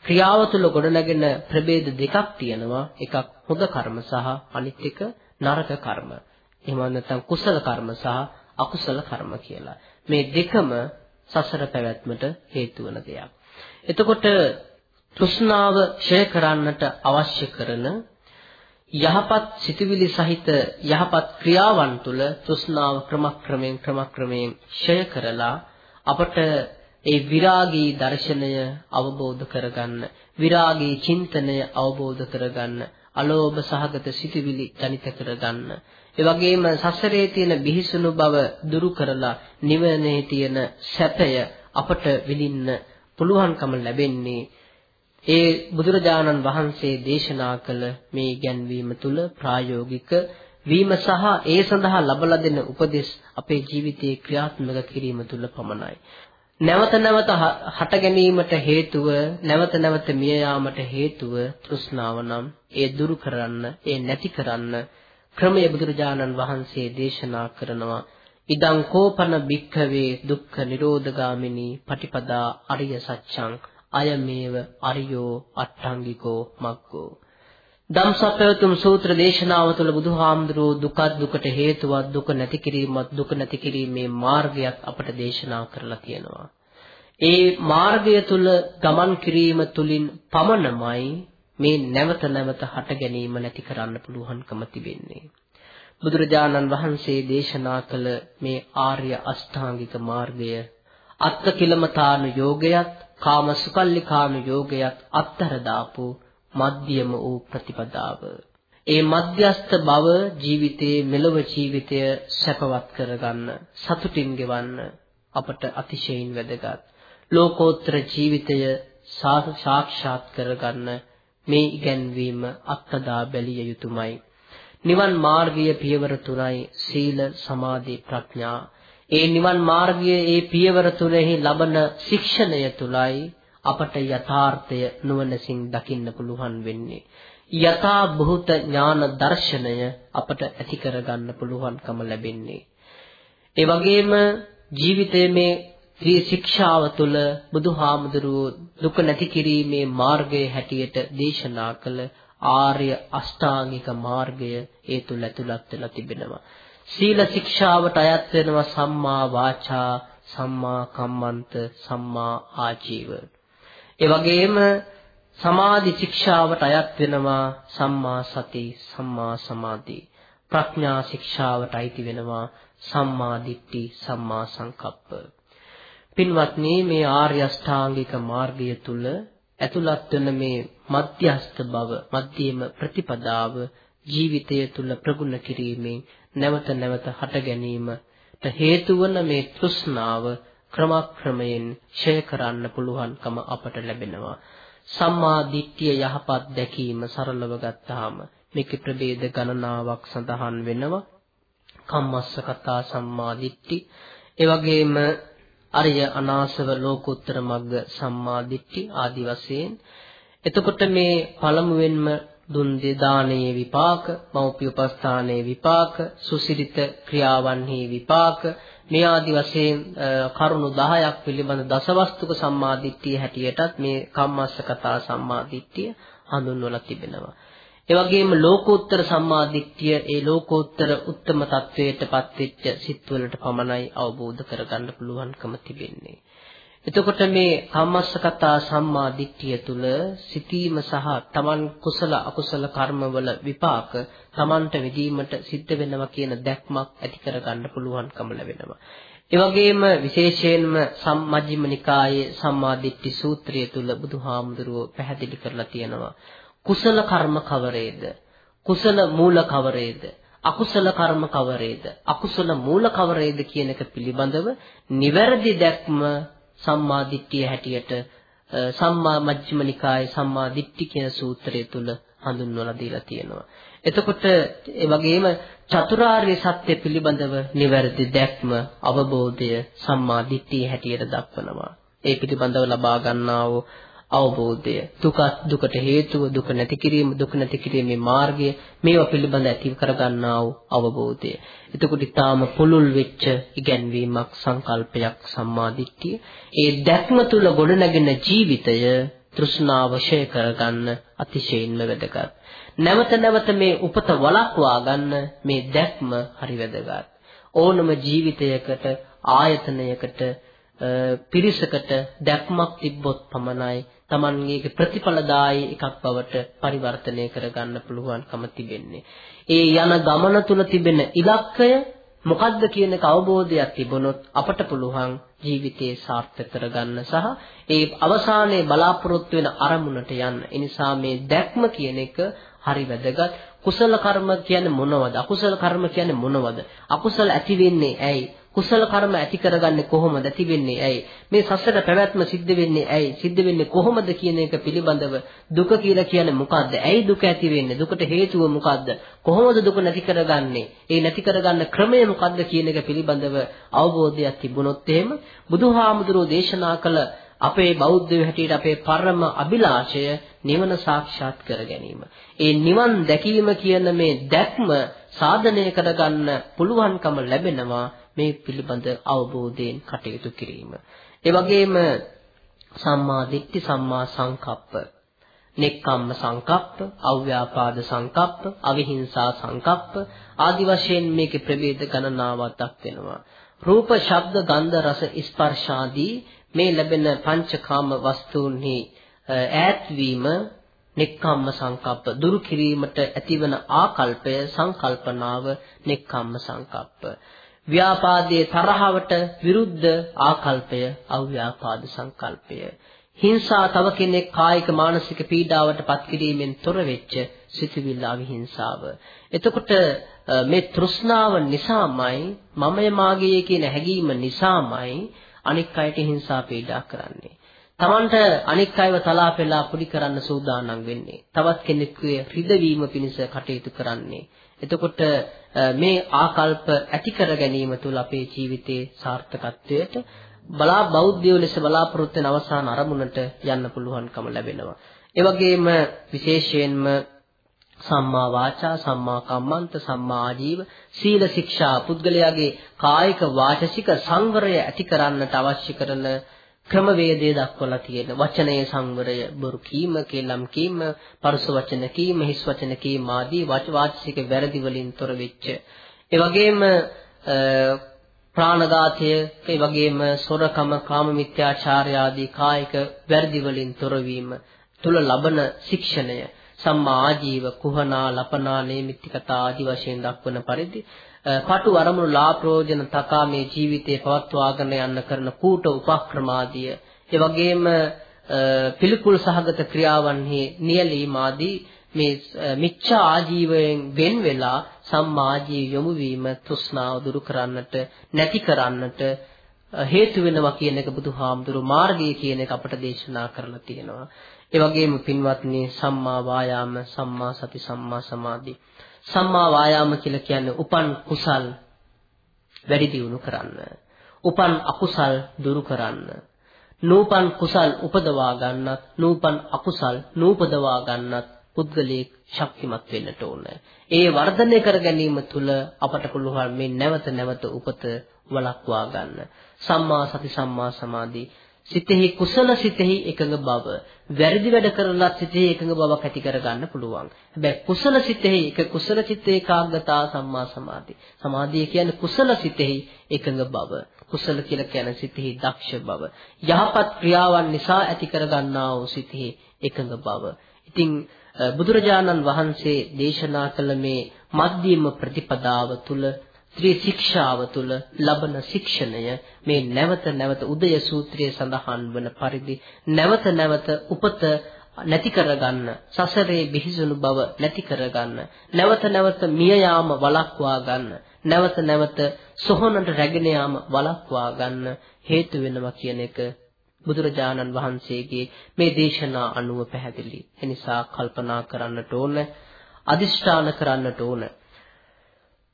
ක්‍රියාව තුළ ගොඩනැගෙන ප්‍රභේද දෙකක් තියෙනවා. එකක් හොඳ කර්ම සහ අනිත් එක නරක කර්ම. එහෙම නැත්නම් කුසල කර්ම සහ අකුසල කර්ම කියලා. මේ දෙකම සසර පැවැත්මට හේතු වන දෙයක්. එතකොට තෘෂ්ණාව ක්ෂය කරන්නට අවශ්‍ය කරන යහපත් සිතුවිලි සහිත යහපත් ක්‍රියාවන් තුළ තෘෂ්ණාව ක්‍රමක්‍රමයෙන් ක්‍රමක්‍රමයෙන් ක්ෂය කරලා අපට ඒ විරාගී දර්ශනය අවබෝධ කරගන්න විරාගී චින්තනය අවබෝධ කරගන්න අලෝභ සහගත සිතුවිලි ජනිත කරගන්න ඒ වගේම සසරේ තියෙන බිහිසුණු බව දුරු කරලා නිවනේ තියෙන සැපය අපට විඳින්න පුළුවන්කම ලැබෙන්නේ ඒ බුදුරජාණන් වහන්සේ දේශනා කළ මේ ඉගැන්වීම තුල ප්‍රායෝගික වීම සහ ඒ සඳහා ලබලා දෙන උපදෙස් අපේ ජීවිතයේ ක්‍රියාත්මක කිරීම තුල පමණයි. නැවත නැවත හට ගැනීමට හේතුව නැවත නැවත මිය යාමට හේතුව තෘෂ්ණාව නම් ඒ දුරු කරන්න ඒ නැති කරන්න ක්‍රමයේ බුදුරජාණන් වහන්සේ දේශනා කරනවා. ඉදං කෝපන භික්ඛවේ දුක්ඛ නිරෝධගාමිනී පටිපදා අරිය සත්‍යං අයමේව අරියෝ අට්ඨංගිකෝ මග්ගෝ. ධම්සප්පවතුම් සූත්‍ර දේශනාව තුළ බුදුහාමුදුරුවෝ දුක දුකට හේතුවක් දුක නැති කිරීමත් දුක නැති කිරීමේ මාර්ගයක් අපට දේශනා කරලා තියෙනවා. ඒ මාර්ගය තුල ගමන් කිරීම තුලින් පමණමයි මේ නැවත නැවත හට ගැනීම නැති කරන්න පුළුවන්කම තිබෙන්නේ. බුදුරජාණන් වහන්සේ දේශනා කළ මේ ආර්ය අෂ්ටාංගික මාර්ගය අත්ති කිලමතාන යෝගයත් කාම සුකල්ලිකාන යෝගයත් අත්තර දාපු මධ්‍යම වූ ප්‍රතිපදාව. ඒ මධ්‍යස්ත බව ජීවිතයේ මෙලොව ජීවිතය සැපවත් කරගන්න සතුටින් ගෙවන්න අපට අතිශයින් වැදගත්. ලෝකෝත්තර ජීවිතය සාක්ෂාත් කරගන්න මේ ඉගැන්වීම අත්දා බැලිය යුතුයමයි. නිවන් මාර්ගයේ පියවර තුනයි සීල සමාධි ප්‍රඥා. ඒ නිවන් මාර්ගයේ ඒ පියවර තුනෙහි ලබන ශික්ෂණය තුලයි අපට යථාර්ථය නුවණසින් දකින්න පුළුවන් වෙන්නේ. යථා භූත ඥාන දර්ශනය අපට ඇති කරගන්න පුළුවන්කම ලැබෙන්නේ. ඒ වගේම ජීවිතයේ මේ ත්‍රි ශික්ෂාව තුළ බුදුහාමුදුරුවෝ දුක නැති කිරීමේ මාර්ගය හැටියට දේශනා කළ ආර්ය අෂ්ටාංගික මාර්ගය ඒ තුල ඇතුළත් වෙලා තිබෙනවා. සීල ශික්ෂාවට අයත් වෙනවා සම්මා වාචා, සම්මා කම්මන්ත, සම්මා ආජීව. ඒ වගේම සමාධි ශික්ෂාවට අයත් වෙනවා සම්මා සති, සම්මා සමාධි. ප්‍රඥා ශික්ෂාවට අයිති වෙනවා සම්මා දිට්ඨි, සම්මා සංකප්ප. පින්වත්නි මේ ආර්ය අෂ්ටාංගික මාර්ගය තුල ඇතුළත් වෙන මේ මධ්‍යස්ත බව, මධ්‍යම ප්‍රතිපදාව ජීවිතය තුල ප්‍රගුණ කිරීමෙන් නැවත නැවත හට ගැනීමට හේතු වන මේ තෘෂ්ණාව ක්‍රමක්‍රමයෙන් ඡය කරන්න පුළුවන්කම අපට ලැබෙනවා. සම්මා දිට්ඨිය යහපත් දැකීම සරලව ගත්තාම මේකේ ප්‍රභේද ගණනාවක් සඳහන් වෙනවා. කම්මස්ස කතා සම්මා දිට්ඨි. ඒ වගේම අරිය අනාසව ලෝකෝත්තර මග්ග සම්මා දිට්ඨි ආදි වශයෙන් එතකොට මේ පළමුවෙන්ම දුන් දේ දානයේ විපාක, මෞපිය උපස්ථානයේ විපාක, සුසිරිත ක්‍රියාවන්හි විපාක මේ ආදි වශයෙන් කරුණු 10ක් පිළිබඳ දසවස්තුක සම්මාදිට්ඨිය හැටියටත් මේ කම්මස්ස කතා සම්මාදිට්ඨිය හඳුන්වලා තිබෙනවා. ඒ වගේම ලෝකෝත්තර සම්මාදිට්ඨිය ඒ ලෝකෝත්තර උත්තම තත්වයටපත් වෙච්ච සිත්වලට පමණයි අවබෝධ කරගන්න පුළුවන්කම තිබෙන්නේ. එතකොට මේ කම්මස්සකතා සම්මා දිට්ඨිය තුල සිටීම සහ තමන් කුසල අකුසල කර්මවල විපාක තමන්ට විදීමට සිද්ධ වෙනවා කියන දැක්මක් ඇති කරගන්න පුළුවන්කම ලැබෙනවා. ඒ වගේම විශේෂයෙන්ම සම්මජ්ක්‍ධිම නිකායේ සම්මා දිට්ඨි සූත්‍රය තුල බුදුහාමුදුරුවෝ පැහැදිලි කරලා තියෙනවා. කුසල කර්ම කවරේද? කුසල මූල කවරේද? අකුසල කර්ම කවරේද? අකුසල මූල කවරේද කියන එක පිළිබඳව නිවැරදි දැක්ම සම්මා දිට්ඨිය හැටියට සම්මා මජ්ක්‍ධිම නිකායේ සම්මා දිට්ඨි කියන සූත්‍රය තුල හඳුන්වලා දීලා තියෙනවා. එතකොට ඒ වගේම චතුරාර්ය සත්‍ය පිළිබඳව නිවැරදි දැක්ම අවබෝධය සම්මා දිට්ඨිය හැටියට දක්වනවා. ඒ පිළිබඳව ලබා ගන්නා වූ අවබෝධය දුක දුකට හේතුව දුක නැති කිරීම දුක නැති කිරීමේ මාර්ගය මේවා පිළිබඳ ඇති කරගන්නා වූ අවබෝධය. එතකොට ඊටාම පුළුල් වෙච්ච ඉගැන්වීමක් සංකල්පයක් සම්මාදිට්ඨිය. ඒ දැක්ම තුල ගොඩනැගෙන ජීවිතය තෘෂ්ණාව ෂය කරගන්න අතිශයින්ම වැදගත්. නැවත නැවත මේ උපත වළක්වා ගන්න මේ දැක්ම හරි වැදගත්. ඕනම ජීවිතයකට ආයතනයකට පිරිසකට දැක්මක් තිබ්බොත් පමණයි Tamanගේ ප්‍රතිඵලදායී එකක් බවට පරිවර්තනය කරගන්න පුළුවන්කම තිබෙන්නේ. ඒ යන ගමන තුල තිබෙන ඉලක්කය මොකද්ද කියන එක අවබෝධයක් තිබුණොත් අපට පුළුවන් ජීවිතේ සාර්ථක කරගන්න සහ ඒ අවසානයේ බලාපොරොත්තු වෙන අරමුණට යන්න. ඒ නිසා මේ දැක්ම කියන එක හරි වැදගත්. කුසල කර්ම කියන්නේ මොනවද? අකුසල කර්ම කියන්නේ මොනවද? අකුසල ඇති වෙන්නේ ඇයි? කුසල කර්ම ඇති කරගන්නේ කොහොමද ඇති වෙන්නේ ඇයි? මේ සසර පැවැත්ම සිද්ධ වෙන්නේ ඇයි? සිද්ධ වෙන්නේ කොහොමද කියන එක පිළිබඳව දුක කියලා කියන්නේ මොකද්ද? ඇයි දුක ඇති වෙන්නේ? දුකට හේතුව මොකද්ද? කොහොමද දුක නැති කරගන්නේ? ඒ නැති කරගන්න ක්‍රමය මොකද්ද කියන එක පිළිබඳව අවබෝධයක් තිබුණොත් එහෙම බුදුහාමුදුරෝ දේශනා කළ අපේ බෞද්ධයෝ හැටියට අපේ පරම අභිලාෂය නිවන සාක්ෂාත් කර ගැනීම. ඒ නිවන් දැකීම කියන මේ දැක්ම සාධනය කරගන්න පුළුවන්කම ලැබෙනවා. මේ පිළිබඳ අවබෝධයෙන් කටයුතු කිරීම. ඒ වගේම සම්මා දිට්ඨි සම්මා සංකප්ප, නෙක්ඛම්ම සංකප්ප, අව්‍යාපාද සංකප්ප, අවිහිංසා සංකප්ප ආදි වශයෙන් මේකේ ප්‍රභේද ගණනාවක් දක්වනවා. රූප, ශබ්ද, ගන්ධ, රස, ස්පර්ශ ආදී මේ ලැබෙන පංචකාම වස්තුන්හි ඈත්වීම නෙක්ඛම්ම සංකප්ප දුරු කිරීමට ඇතිවන ආකල්පය සංකල්පනාව නෙක්ඛම්ම සංකප්ප ව්‍යාපාදයේ තරහවට විරුද්ධ ආකල්පය අව්‍යාපාද සංකල්පය. හිංසා තව කෙනෙක් කායික මානසික පීඩාවට පත් කිරීමෙන් තොර වෙච්ච සිතුවිල්ල අවිහිංසාව. එතකොට මේ තෘෂ්ණාව නිසාමයි මමය මාගේ කියන හැඟීම නිසාමයි අනික් අයට හිංසා පීඩා කරන්නේ. Tamanට අනික් අයව තලාපෙලා පුඩි කරන්න සූදානම් වෙන්නේ. තවත් කෙනෙකුගේ රිදවීම පිණිස කටයුතු කරන්නේ. එතකොට මේ ආකල්ප ඇති කර ගැනීම තුළ අපේ ජීවිතයේ සාර්ථකත්වයට බලා බෞද්ධයෝ ලෙස බලාපොරොත්තු වෙන අවසාන අරමුණට යන්න පුළුවන්කම ලැබෙනවා. ඒ වගේම විශේෂයෙන්ම සම්මා වාචා සම්මා කම්මන්ත සම්මා ආජීව සීල ශික්ෂා පුද්ගලයාගේ කායික වාචසික සංවරය ඇති කරන්නට අවශ්‍ය කරන ක්‍රමවේදය දක්වලා තියෙන වචනයේ සංවරය බොරු කීම කේලම් කීම පරුස වචන කීම හිස් වචන කීම ආදී වාචික වැරදි වලින් තොර වෙච්ච. ඒ වගේම ප්‍රාණඝාතය ඒ වගේම සොරකම කාම මිත්‍යාචාරය ආදී කායික වැරදි වලින් තොරවීම තුල ලබන ශික්ෂණය. සම්මා ආජීව කුහනා ලපනා නේමිත්‍තිකතා ආදී වශයෙන් දක්වන පරිදි පටු අරමුණු ලා ප්‍රයෝජන තකා මේ ජීවිතේ පවත්වාගෙන යන්න කරන කූට උපක්‍රමාදිය ඒ වගේම පිළිකුල් සහගත ක්‍රියාවන්හි නියැලීම ආදී මේ මිච්ඡා ආජීවයෙන් වෙන් වෙලා සම්මා ආජීව යොමු වීම තෘෂ්ණාව දුරු කරන්නට නැති කරන්නට හේතු වෙනවා කියන එක බුදුහාමුදුරු මාර්ගය කියන එක අපට දේශනා කරලා තියෙනවා. ඒ වගේම පින්වත්නි සම්මා වායාම සම්මා සති සම්මා සමාධි සම්මා වායාම කියලා කියන්නේ උපන් කුසල් වැඩි දියුණු කරන්න. උපන් අකුසල් දුරු කරන්න. නූපන් කුසල් උපදවා ගන්නත්, නූපන් අකුසල් නූපදවා ගන්නත් පුද්ගලයෙක් ශක්තිමත් වෙන්නට ඕන. ඒ වර්ධනය කර ගැනීම තුළ අපට පුළුවන් මේ නැවත නැවත උපත වළක්වා ගන්න. සම්මා සති සම්මා සමාධි සිතෙහි කුසල සිතෙහි එකඟ බව වැරදි වැඩ කරලත් සිතෙහි එකඟ බවක් ඇති කර ගන්න පුළුවන්. හැබැයි කුසල සිතෙහි එක කුසල සිතේ ඒකාග්‍රතාව සම්මා සමාධි. සමාධිය කියන්නේ කුසල සිතෙහි එකඟ බව. කුසල කියලා කියන්නේ සිතෙහි දක්ෂ බව. යහපත් ක්‍රියාවන් නිසා ඇති කර ගන්නා වූ සිතෙහි එකඟ බව. ඉතින් බුදුරජාණන් වහන්සේ දේශනා කළ මේ මධ්‍යම ප්‍රතිපදාව තුල ත්‍රි ශික්ෂාව තුල ලබන ශික්ෂණය මේ නැවත නැවත උදය සූත්‍රයේ සඳහන් වන පරිදි නැවත නැවත උපත නැති කරගන්න සසරේ බිහිසුණු බව නැති කරගන්න නැවත නැවත මිය යාම වළක්වා ගන්න නැවත නැවත සොහොනට රැගෙන යාම වළක්වා ගන්න හේතු වෙනවා කියන එක බුදුරජාණන් වහන්සේගේ මේ දේශනා අනුව පැහැදිලි. එනිසා කල්පනා කරන්නට ඕන, අදිෂ්ඨාන කරන්නට ඕන.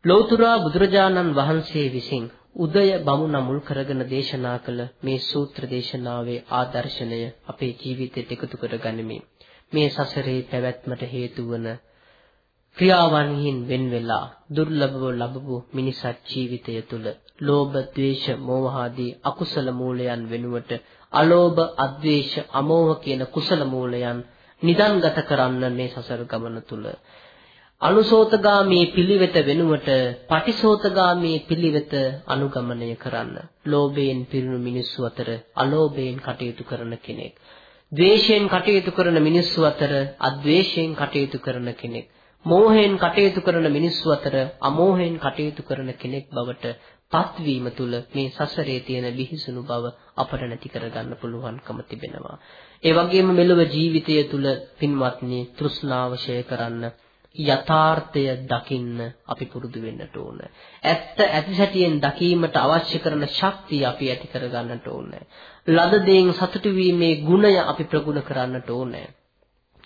ලෞතුරා බුදුරජාණන් වහන්සේ විසින් උදය බමුණ මුල් කරගෙන දේශනා කළ මේ සූත්‍ර දේශනාවේ ආදර්ශනය අපේ ජීවිතයට එකතු කර ගනිමින් මේ සසරේ පැවැත්මට හේතු වන ක්‍රියාවන්හින් වෙන් වෙලා දුර්ලභව ලැබපු මිනිසත් ජීවිතය තුළ ලෝභ, ද්වේෂ, මෝහ ආදී අකුසල මූලයන් වෙනුවට අලෝභ, අද්වේෂ, අමෝහ කියන කුසල මූලයන් නිදන්ගත කරන්න මේ සසර ගමන තුළ අනුසෝතගාමී පිළිවෙත වෙනුවට පටිසෝතගාමී පිළිවෙත අනුගමනය කරන්න. ලෝභයෙන් පිරුණු මිනිස්සු අතර අලෝභයෙන් කටයුතු කරන කෙනෙක්. ද්වේෂයෙන් කටයුතු කරන මිනිස්සු අතර අද්වේෂයෙන් කටයුතු කරන කෙනෙක්. මෝහයෙන් කටයුතු කරන මිනිස්සු අතර අමෝහයෙන් කටයුතු කරන කෙනෙක් බවට පත්වීම තුළ මේ සසරේ තියෙන ලිහිසුණු බව අපට නැති කරගන්න පුළුවන්කම තිබෙනවා. ඒ වගේම මෙලොව ජීවිතය තුළ පින්වත්නි තෘෂ්ණාව ෂය කරන්න යථාර්ථය දකින්න අපි පුරුදු වෙන්නට ඕන. ඇත්ත ඇතිසැටියෙන් දකීමට අවශ්‍ය කරන ශක්තිය අපි ඇති කරගන්නට ඕන. ලද දෙයින් සතුටු වීමේ ගුණය අපි ප්‍රගුණ කරන්නට ඕන.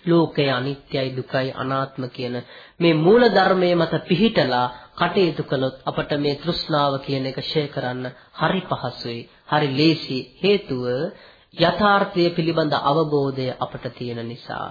ලෝකය අනිත්‍යයි දුකයි අනාත්ම කියන මේ මූල ධර්මයේ මත පිහිටලා කටයුතු කළොත් අපට මේ තෘෂ්ණාව කියන එක ෂේ කරන්න හරි පහසුයි හරි ලේසි හේතුව යථාර්ථය පිළිබඳ අවබෝධය අපට තියෙන නිසා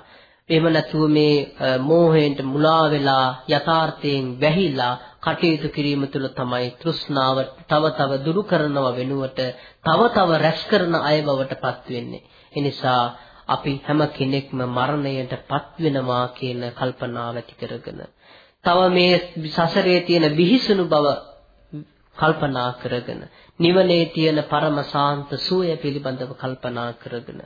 එහෙම නැතුව මේ මෝහයෙන් මුලා වෙලා යථාර්ථයෙන් වැහිලා කටයුතු කිරීම තුළ තමයි තෘෂ්ණාව තව තව දුරු කරනව වෙනුවට තව තව රැස් කරන අය බවට පත් වෙන්නේ. ඒ නිසා අපි හැම කෙනෙක්ම මරණයට පත් වෙනවා කියන කල්පනාව ඇති කරගෙන තව මේ සසරේ තියෙන විහිසුණු බව කල්පනා කරගෙන නිවනේ තියෙන පරම සාන්ත සුවය පිළිබඳව කල්පනා කරගෙන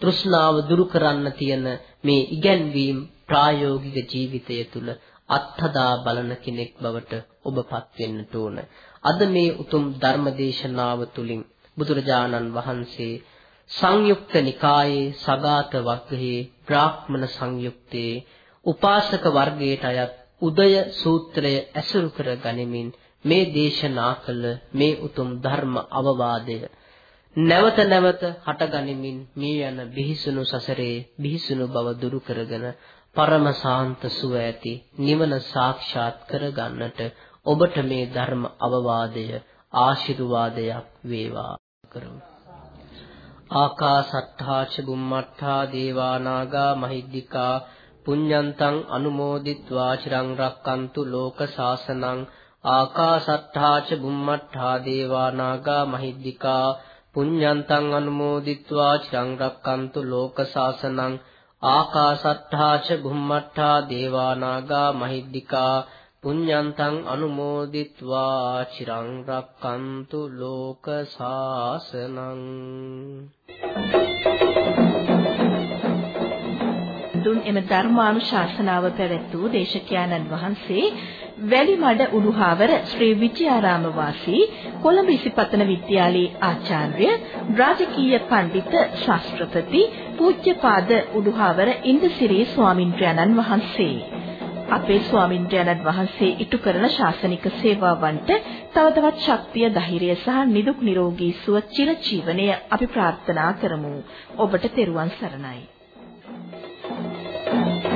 තෘෂ්ණාව දුරු කරන්න තියෙන මේ ඉගැන්වීම් ප්‍රායෝගික ජීවිතය තුළ අත්හදා බලන කෙනෙක් බවට ඔබපත් වෙන්නට ඕන. අද මේ උතුම් ධර්ම දේශනාව තුළින් බුදුරජාණන් වහන්සේ සංයුක්ත නිකායේ සගාත වග්ගයේ බ්‍රාහ්මණ සංයුක්තයේ උපාසක වර්ගයට අයත් උදය සූත්‍රය ඇසුරු කර ගනිමින් මේ දේශනා කළ මේ උතුම් ධර්ම අවවාදය නැවත නැවත හටගනිමින් මේ යන බිහිසුණු සසරේ බිහිසුණු බව දුරු කරගෙන පරම සාන්ත සුව ඇති නිවන සාක්ෂාත් කරගන්නට ඔබට මේ ධර්ම අවවාදය ආශිර්වාදයක් වේවා කරමු. ආකාසට්ඨා ච බුම්මට්ඨා දේවා නාග මහිද්దికා පුඤ්ඤන්තං අනුමෝදිත්වා චිරං රක්칸තු ලෝක සාසනං ආකාසට්ඨා ච බුම්මට්ඨා දේවා නාග මහිද්దికා පුඤ්ඤන්තං අනුමෝදිත්වා චිරං රක්칸තු ලෝක සාසනං ආකාශත්තා ච භුම්මත්තා දේවා නාග මහිද්దికා පුඤ්ඤන්තං අනුමෝදිත්වා චිරං රක්칸තු ලෝක සාසනං දුන් එම ධර්මානුශාසනාව පැවැත් වූ දේශකයන්න් වහන්සේ වැලිමඩ උඩුහාවර ශ්‍රී විජයාරාම වාසී කොළඹ ඉසිපතන විද්‍යාලයේ ආචාර්ය රාජකීය පඬිත ශාස්ත්‍රපති පූජ්‍යපාද උඩුහාවර ඉන්දසිරි ස්වාමින්ද්‍රයන්න් වහන්සේ අපේ ස්වාමින්ද්‍රයන්න් වහන්සේ ඉටු කරන ශාසනික සේවාවන්ට තව තවත් ශක්තිය ධෛර්යය සහ නිදුක් නිරෝගී සුව චිර ජීවනය අපි ප්‍රාර්ථනා කරමු ඔබට තෙරුවන් සරණයි Thank you.